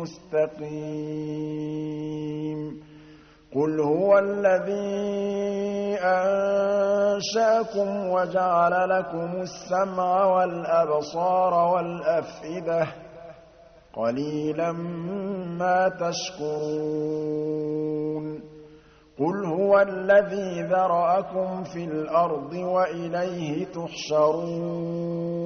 مُّسْتَقِيمٍ قُلْ هُوَ الَّذِي أَنشَأَكُمْ وَجَعَلَ لَكُمُ السَّمْعَ وَالْأَبْصَارَ وَالْأَفْئِدَةَ ۚ. قَلِيلًا مَّا تَشْكُرُونَ. قُلْ هُوَ الَّذِي ذَرَأَكُمْ فِي الْأَرْضِ وَإِلَيْهِ تُحْشَرُونَ.